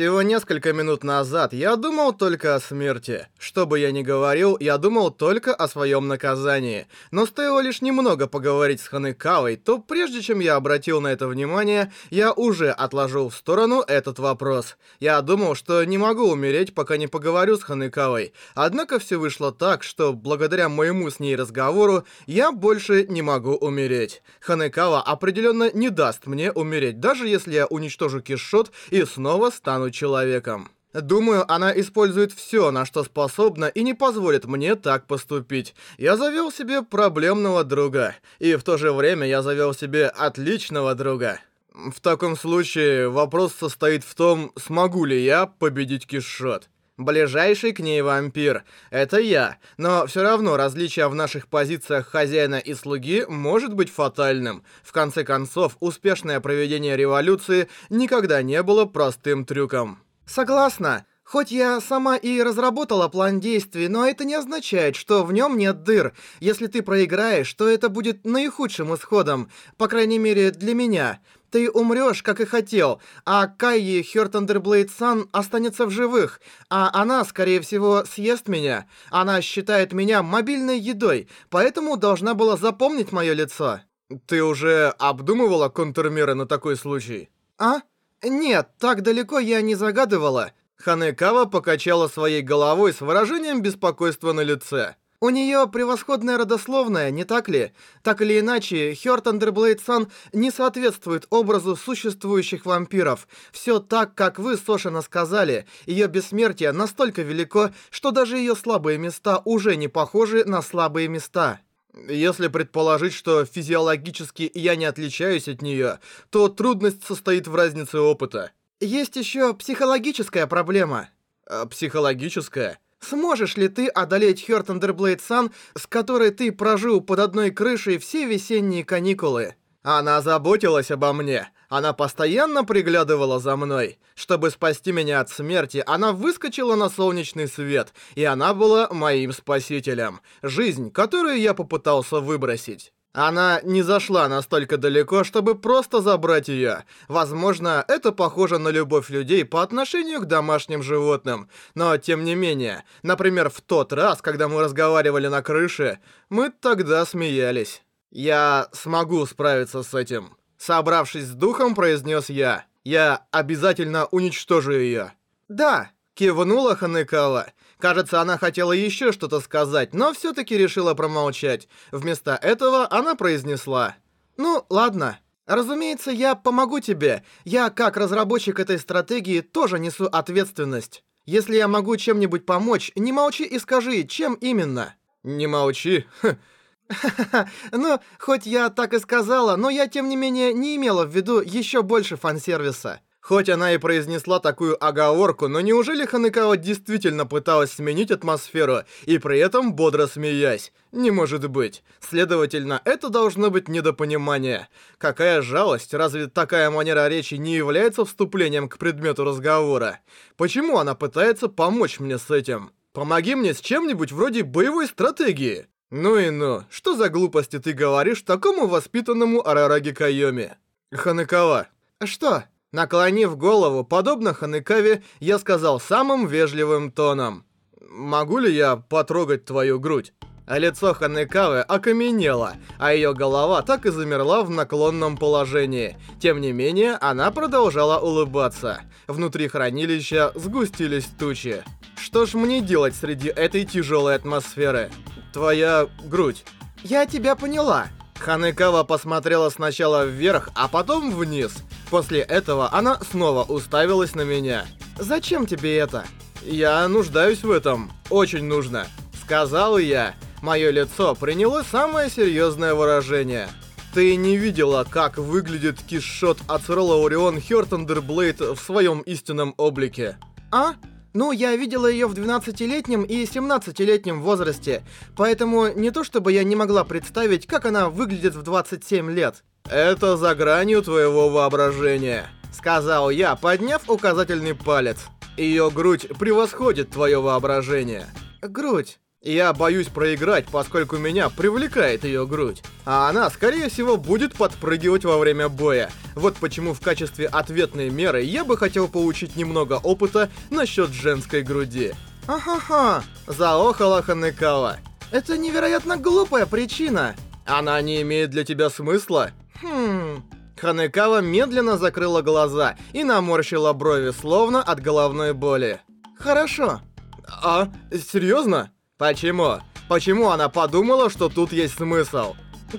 Всего несколько минут назад я думал только о смерти. Что бы я ни говорил, я думал только о своем наказании. Но стоило лишь немного поговорить с Ханекавой, то прежде чем я обратил на это внимание, я уже отложил в сторону этот вопрос. Я думал, что не могу умереть, пока не поговорю с Ханекавой. Однако все вышло так, что благодаря моему с ней разговору, я больше не могу умереть. Ханекава определенно не даст мне умереть, даже если я уничтожу Кишот и снова стану человеком. Думаю, она использует все, на что способна, и не позволит мне так поступить. Я завел себе проблемного друга, и в то же время я завел себе отличного друга. В таком случае вопрос состоит в том, смогу ли я победить Кишот. Ближайший к ней вампир — это я, но все равно различие в наших позициях хозяина и слуги может быть фатальным. В конце концов, успешное проведение революции никогда не было простым трюком. Согласна. Хоть я сама и разработала план действий, но это не означает, что в нем нет дыр. Если ты проиграешь, то это будет наихудшим исходом, по крайней мере для меня. Ты умрёшь, как и хотел, а Кайи Хёртандерблейд Сан останется в живых, а она, скорее всего, съест меня. Она считает меня мобильной едой, поэтому должна была запомнить моё лицо. Ты уже обдумывала контрмеры на такой случай? А? Нет, так далеко я не загадывала. Ханекава покачала своей головой с выражением беспокойства на лице. У нее превосходная родословная, не так ли? Так или иначе, Хёрт Андерблейд Сан не соответствует образу существующих вампиров. Все так, как вы, Сошина, сказали. Ее бессмертие настолько велико, что даже ее слабые места уже не похожи на слабые места. Если предположить, что физиологически я не отличаюсь от нее, то трудность состоит в разнице опыта. Есть еще психологическая проблема. А психологическая? Сможешь ли ты одолеть Хёртендерблейд Сан, с которой ты прожил под одной крышей все весенние каникулы? Она заботилась обо мне. Она постоянно приглядывала за мной. Чтобы спасти меня от смерти, она выскочила на солнечный свет, и она была моим спасителем. Жизнь, которую я попытался выбросить. Она не зашла настолько далеко, чтобы просто забрать ее. Возможно, это похоже на любовь людей по отношению к домашним животным. Но, тем не менее, например, в тот раз, когда мы разговаривали на крыше, мы тогда смеялись. «Я смогу справиться с этим», — собравшись с духом, произнес я. «Я обязательно уничтожу ее». «Да», — кивнула Ханекала. Кажется, она хотела еще что-то сказать, но все-таки решила промолчать. Вместо этого она произнесла. «Ну, ладно. Разумеется, я помогу тебе. Я, как разработчик этой стратегии, тоже несу ответственность. Если я могу чем-нибудь помочь, не молчи и скажи, чем именно». «Не молчи? Ну, хоть я так и сказала, но я, тем не менее, не имела в виду еще больше фан-сервиса. Хоть она и произнесла такую оговорку, но неужели Ханекава действительно пыталась сменить атмосферу и при этом бодро смеясь? Не может быть. Следовательно, это должно быть недопонимание. Какая жалость, разве такая манера речи не является вступлением к предмету разговора? Почему она пытается помочь мне с этим? Помоги мне с чем-нибудь вроде боевой стратегии. Ну и ну, что за глупости ты говоришь такому воспитанному Арараги Кайоми? Ханекава. Что? Наклонив голову, подобно Ханекаве, я сказал самым вежливым тоном. «Могу ли я потрогать твою грудь?» А лицо Ханекавы окаменело, а ее голова так и замерла в наклонном положении. Тем не менее, она продолжала улыбаться. Внутри хранилища сгустились тучи. Что ж мне делать среди этой тяжелой атмосферы? Твоя грудь. Я тебя поняла. Ханекава посмотрела сначала вверх, а потом вниз. После этого она снова уставилась на меня. «Зачем тебе это?» «Я нуждаюсь в этом. Очень нужно», — сказал я. Мое лицо приняло самое серьезное выражение. Ты не видела, как выглядит кишот Ацерола Орион Хёртендерблейд в своем истинном облике? А? Ну, я видела ее в 12-летнем и 17-летнем возрасте, поэтому не то чтобы я не могла представить, как она выглядит в 27 лет. «Это за гранью твоего воображения», — сказал я, подняв указательный палец. «Ее грудь превосходит твое воображение». «Грудь». Я боюсь проиграть, поскольку меня привлекает ее грудь. А она, скорее всего, будет подпрыгивать во время боя. Вот почему в качестве ответной меры я бы хотел получить немного опыта насчет женской груди. Ахаха, заохала Ханекава. Это невероятно глупая причина. Она не имеет для тебя смысла? Хм... Ханекава медленно закрыла глаза и наморщила брови, словно от головной боли. «Хорошо». «А? Серьезно?» «Почему? Почему она подумала, что тут есть смысл?»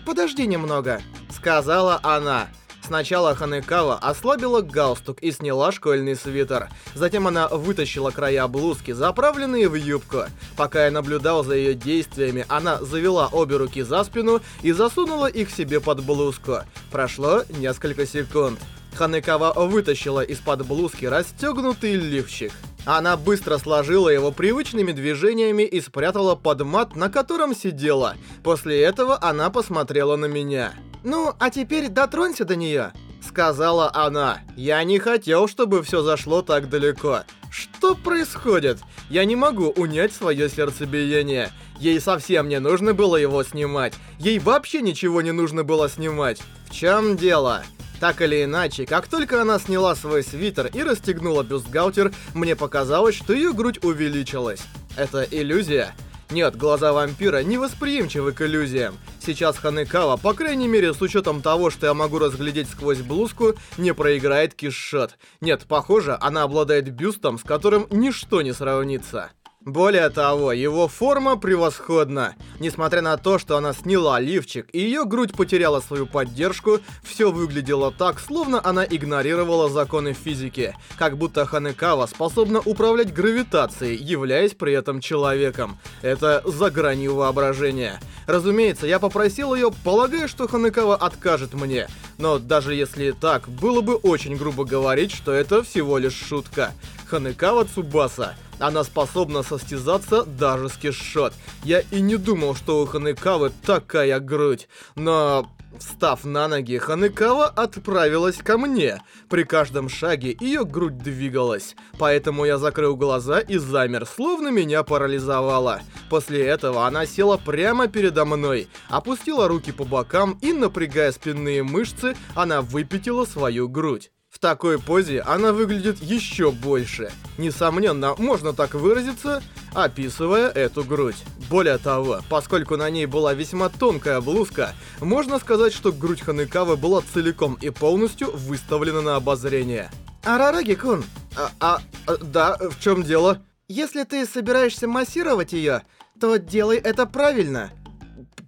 «Подожди немного», — сказала она. Сначала Ханекава ослабила галстук и сняла школьный свитер. Затем она вытащила края блузки, заправленные в юбку. Пока я наблюдал за ее действиями, она завела обе руки за спину и засунула их себе под блузку. Прошло несколько секунд. Ханекава вытащила из-под блузки расстегнутый лифчик. Она быстро сложила его привычными движениями и спрятала под мат, на котором сидела. После этого она посмотрела на меня. «Ну, а теперь дотронься до нее», — сказала она. «Я не хотел, чтобы все зашло так далеко. Что происходит? Я не могу унять свое сердцебиение. Ей совсем не нужно было его снимать. Ей вообще ничего не нужно было снимать. В чем дело?» Так или иначе, как только она сняла свой свитер и расстегнула бюстгальтер, мне показалось, что ее грудь увеличилась. Это иллюзия? Нет, глаза вампира не восприимчивы к иллюзиям. Сейчас Ханекава, по крайней мере, с учетом того, что я могу разглядеть сквозь блузку, не проиграет кишот. Нет, похоже, она обладает бюстом, с которым ничто не сравнится. Более того, его форма превосходна. Несмотря на то, что она сняла лифчик и ее грудь потеряла свою поддержку, все выглядело так, словно она игнорировала законы физики. Как будто Ханекава способна управлять гравитацией, являясь при этом человеком. Это за гранью воображения. Разумеется, я попросил ее, полагая, что Ханекава откажет мне. Но даже если так, было бы очень грубо говорить, что это всего лишь шутка. Ханекава Цубаса. Она способна состязаться даже с Кишот. Я и не думал, что у Ханекавы такая грудь. Но... Встав на ноги, Ханекава отправилась ко мне. При каждом шаге ее грудь двигалась. Поэтому я закрыл глаза и замер, словно меня парализовало. После этого она села прямо передо мной, опустила руки по бокам и, напрягая спинные мышцы, она выпятила свою грудь. В такой позе она выглядит еще больше. Несомненно, можно так выразиться, описывая эту грудь. Более того, поскольку на ней была весьма тонкая блузка, можно сказать, что грудь Ханекавы была целиком и полностью выставлена на обозрение. Арараги-кун. А, а, а, да, в чем дело? Если ты собираешься массировать ее, то делай это правильно.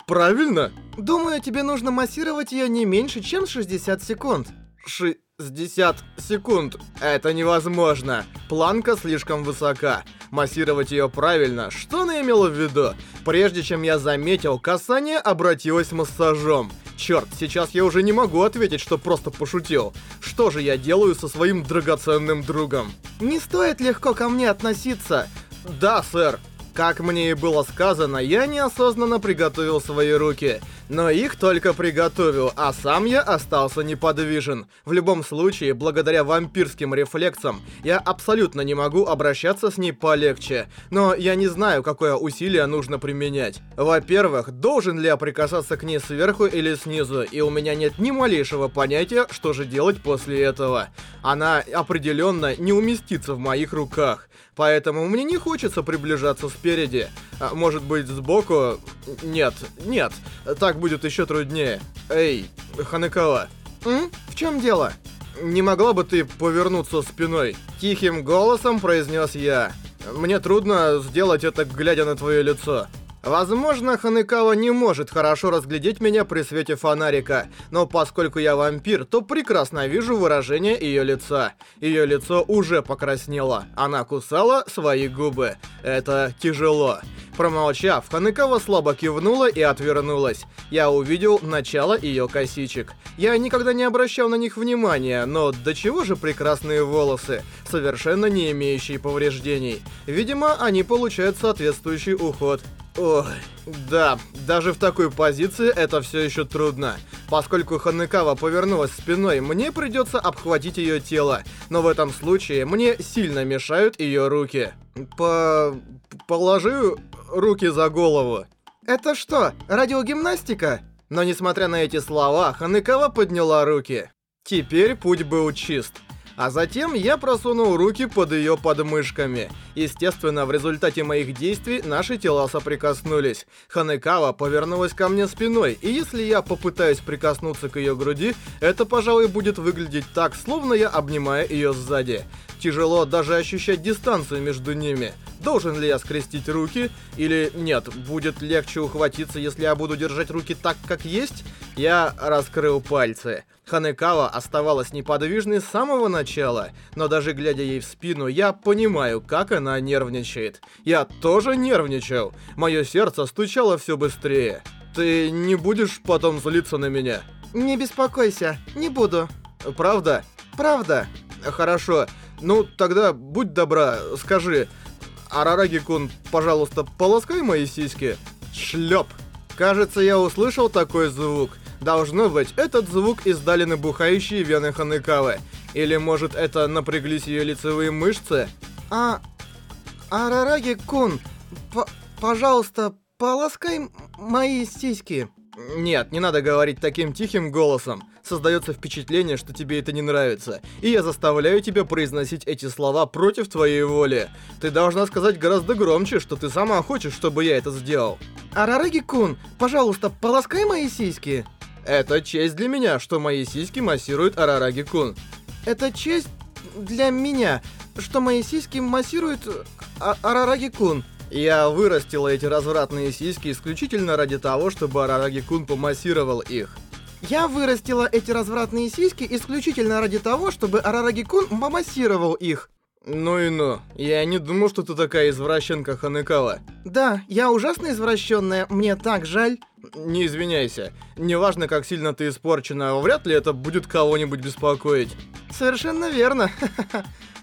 Правильно? Думаю, тебе нужно массировать ее не меньше, чем 60 секунд. Ши... 60 секунд. Это невозможно. Планка слишком высока. Массировать ее правильно. Что она имела в виду? Прежде чем я заметил, касание обратилось массажом. Черт, сейчас я уже не могу ответить, что просто пошутил. Что же я делаю со своим драгоценным другом? Не стоит легко ко мне относиться. Да, сэр. Как мне и было сказано, я неосознанно приготовил свои руки. Но их только приготовил, а сам я остался неподвижен. В любом случае, благодаря вампирским рефлексам, я абсолютно не могу обращаться с ней полегче. Но я не знаю, какое усилие нужно применять. Во-первых, должен ли я прикасаться к ней сверху или снизу, и у меня нет ни малейшего понятия, что же делать после этого. Она определенно не уместится в моих руках. Поэтому мне не хочется приближаться спереди. А, может быть, сбоку? Нет, нет. Так будет еще труднее. Эй, Ханекава. М? В чем дело? Не могла бы ты повернуться спиной? Тихим голосом произнес я. Мне трудно сделать это, глядя на твое лицо. Возможно, Ханекава не может хорошо разглядеть меня при свете фонарика, но поскольку я вампир, то прекрасно вижу выражение ее лица. Ее лицо уже покраснело, она кусала свои губы. Это тяжело. Промолчав, Ханекава слабо кивнула и отвернулась. Я увидел начало ее косичек. Я никогда не обращал на них внимания, но до чего же прекрасные волосы, совершенно не имеющие повреждений. Видимо, они получают соответствующий уход. Ой, да, даже в такой позиции это все еще трудно. Поскольку Ханекава повернулась спиной, мне придется обхватить ее тело, но в этом случае мне сильно мешают ее руки. По... положи руки за голову. Это что, радиогимнастика? Но несмотря на эти слова, Ханекава подняла руки. Теперь путь был чист. А затем я просунул руки под ее подмышками. Естественно, в результате моих действий наши тела соприкоснулись. Ханекава повернулась ко мне спиной, и если я попытаюсь прикоснуться к ее груди, это, пожалуй, будет выглядеть так, словно я обнимаю ее сзади. Тяжело даже ощущать дистанцию между ними. Должен ли я скрестить руки? Или нет, будет легче ухватиться, если я буду держать руки так, как есть? Я раскрыл пальцы. Ханекава оставалась неподвижной с самого начала, но даже глядя ей в спину, я понимаю, как она нервничает. Я тоже нервничал. Мое сердце стучало все быстрее. Ты не будешь потом злиться на меня? Не беспокойся, не буду. Правда? Правда. Хорошо. Ну, тогда будь добра, скажи... Арараги-кун, пожалуйста, полоскай мои сиськи. Шлеп. Кажется, я услышал такой звук. Должно быть, этот звук издали набухающие вены Ханекавы. Или, может, это напряглись ее лицевые мышцы? А... Арараги-кун, пожалуйста, полоскай мои сиськи. Нет, не надо говорить таким тихим голосом. Создается впечатление, что тебе это не нравится. И я заставляю тебя произносить эти слова против твоей воли. Ты должна сказать гораздо громче, что ты сама хочешь, чтобы я это сделал. Арараги-кун, пожалуйста, полоскай мои сиськи. Это честь для меня, что мои сиськи массирует Арараги-кун. Это честь для меня, что мои сиськи массирует а Арараги-кун. Я вырастила эти развратные сиськи исключительно ради того, чтобы Арараги-кун помассировал их. Я вырастила эти развратные сиськи исключительно ради того, чтобы Арараги-кун помассировал их. Ну и ну. Я не думал, что ты такая извращенка, Ханекава. Да, я ужасно извращенная, мне так жаль. Не извиняйся. Неважно, как сильно ты испорчена, вряд ли это будет кого-нибудь беспокоить. Совершенно верно.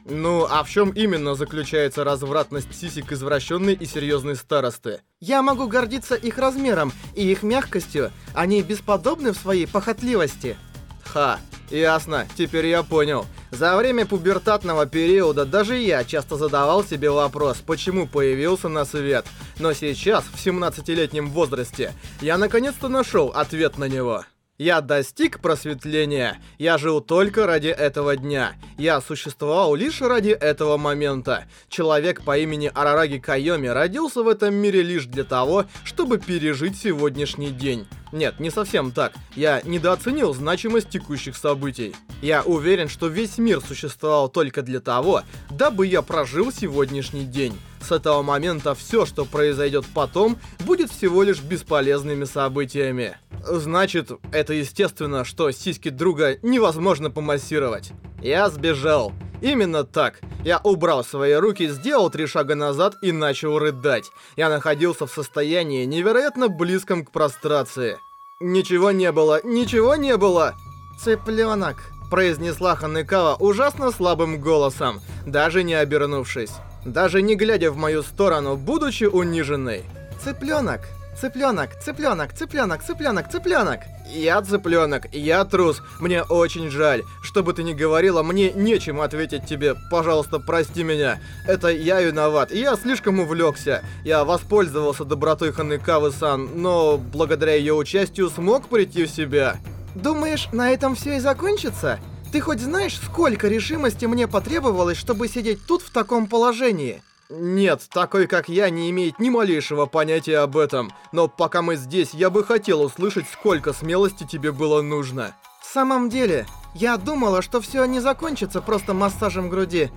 Ну, а в чем именно заключается развратность сисек извращенной и серьезной старосты? Я могу гордиться их размером и их мягкостью. Они бесподобны в своей похотливости. Ха, ясно, теперь я понял. За время пубертатного периода даже я часто задавал себе вопрос, почему появился на свет. Но сейчас, в 17-летнем возрасте, я наконец-то нашел ответ на него. Я достиг просветления. Я жил только ради этого дня. Я существовал лишь ради этого момента. Человек по имени Арараги Кайоми родился в этом мире лишь для того, чтобы пережить сегодняшний день. Нет, не совсем так. Я недооценил значимость текущих событий. Я уверен, что весь мир существовал только для того, дабы я прожил сегодняшний день. С этого момента все, что произойдет потом, будет всего лишь бесполезными событиями. Значит, это естественно, что сиськи друга невозможно помассировать. Я сбежал. Именно так. Я убрал свои руки, сделал три шага назад и начал рыдать. Я находился в состоянии невероятно близком к прострации. Ничего не было, ничего не было. Цыпленок, произнесла Ханекава ужасно слабым голосом, даже не обернувшись. Даже не глядя в мою сторону, будучи униженной. Цыпленок, Цыпленок, цыпленок, цыпленок, цыпленок, цыпленок. Я цыпленок, я трус. Мне очень жаль. Что бы ты ни говорила, мне нечем ответить тебе. Пожалуйста, прости меня. Это я виноват. Я слишком увлекся. Я воспользовался добротой Ханекавы-сан, но благодаря ее участию смог прийти в себя. Думаешь, на этом все и закончится? Ты хоть знаешь, сколько решимости мне потребовалось, чтобы сидеть тут в таком положении? Нет, такой как я не имеет ни малейшего понятия об этом. Но пока мы здесь, я бы хотел услышать, сколько смелости тебе было нужно. В самом деле, я думала, что все не закончится просто массажем груди.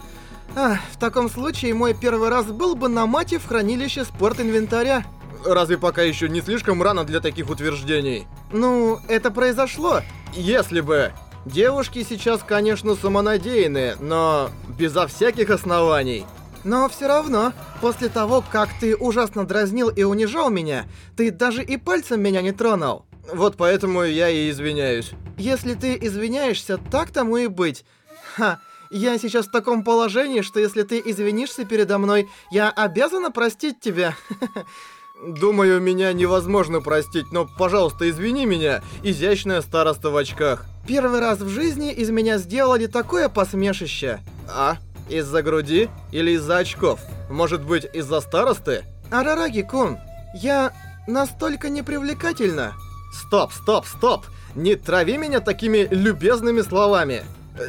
Ах, в таком случае мой первый раз был бы на мате в хранилище спорт-инвентаря. Разве пока еще не слишком рано для таких утверждений? Ну, это произошло. Если бы... Девушки сейчас, конечно, самонадеянные, но безо всяких оснований. Но все равно, после того, как ты ужасно дразнил и унижал меня, ты даже и пальцем меня не тронул. Вот поэтому я и извиняюсь. Если ты извиняешься, так тому и быть. Ха, я сейчас в таком положении, что если ты извинишься передо мной, я обязана простить тебя. Думаю, меня невозможно простить, но, пожалуйста, извини меня, изящная староста в очках. Первый раз в жизни из меня сделали такое посмешище. А? Из-за груди или из-за очков? Может быть, из-за старосты? Арараги-кун, я настолько непривлекательна. Стоп, стоп, стоп! Не трави меня такими любезными словами.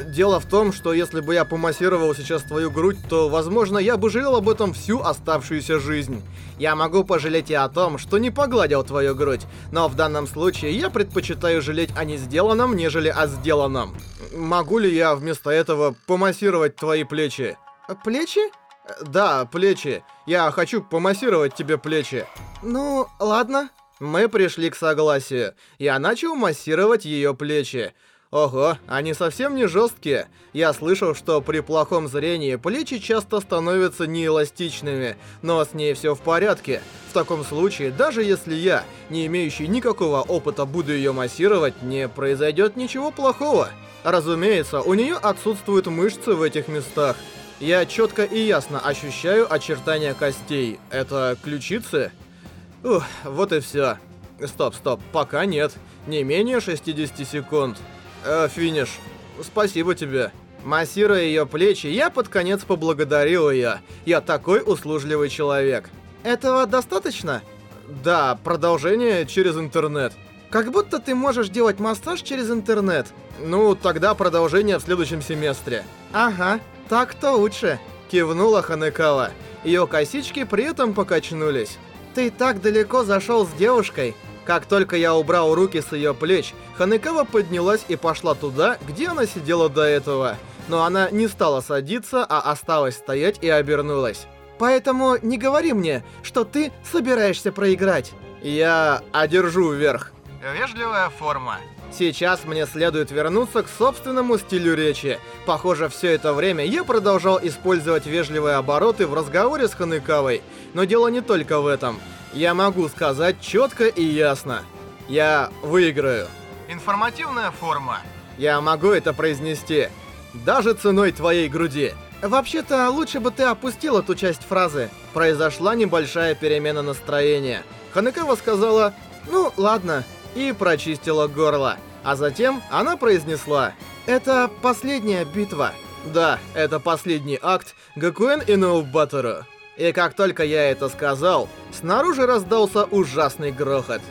Дело в том, что если бы я помассировал сейчас твою грудь, то, возможно, я бы жалел об этом всю оставшуюся жизнь. Я могу пожалеть и о том, что не погладил твою грудь, но в данном случае я предпочитаю жалеть о не сделанном, нежели о сделанном. Могу ли я вместо этого помассировать твои плечи? Плечи? Да, плечи. Я хочу помассировать тебе плечи. Ну, ладно. Мы пришли к согласию. Я начал массировать ее плечи. Ого, они совсем не жесткие. Я слышал, что при плохом зрении плечи часто становятся неэластичными, но с ней все в порядке. В таком случае, даже если я, не имеющий никакого опыта, буду ее массировать, не произойдет ничего плохого. Разумеется, у нее отсутствуют мышцы в этих местах. Я четко и ясно ощущаю очертания костей. Это ключицы? Ух, вот и все. Стоп, стоп, пока нет. Не менее 60 секунд. Э, финиш. Спасибо тебе. Массируя ее плечи, я под конец поблагодарил ее. Я такой услужливый человек. Этого достаточно? Да, продолжение через интернет. Как будто ты можешь делать массаж через интернет. Ну, тогда продолжение в следующем семестре. Ага, так-то лучше. Кивнула Ханекава. Ее косички при этом покачнулись. Ты так далеко зашел с девушкой. Как только я убрал руки с ее плеч, Ханекава поднялась и пошла туда, где она сидела до этого. Но она не стала садиться, а осталась стоять и обернулась. Поэтому не говори мне, что ты собираешься проиграть. Я одержу вверх. Вежливая форма. Сейчас мне следует вернуться к собственному стилю речи. Похоже, все это время я продолжал использовать вежливые обороты в разговоре с Ханекавой. Но дело не только в этом. Я могу сказать четко и ясно. Я выиграю. Информативная форма. Я могу это произнести. Даже ценой твоей груди. Вообще-то, лучше бы ты опустил эту часть фразы. Произошла небольшая перемена настроения. Ханекава сказала «Ну, ладно», и прочистила горло. А затем она произнесла «Это последняя битва». Да, это последний акт Гакуэн и Ноубатору. И как только я это сказал, снаружи раздался ужасный грохот.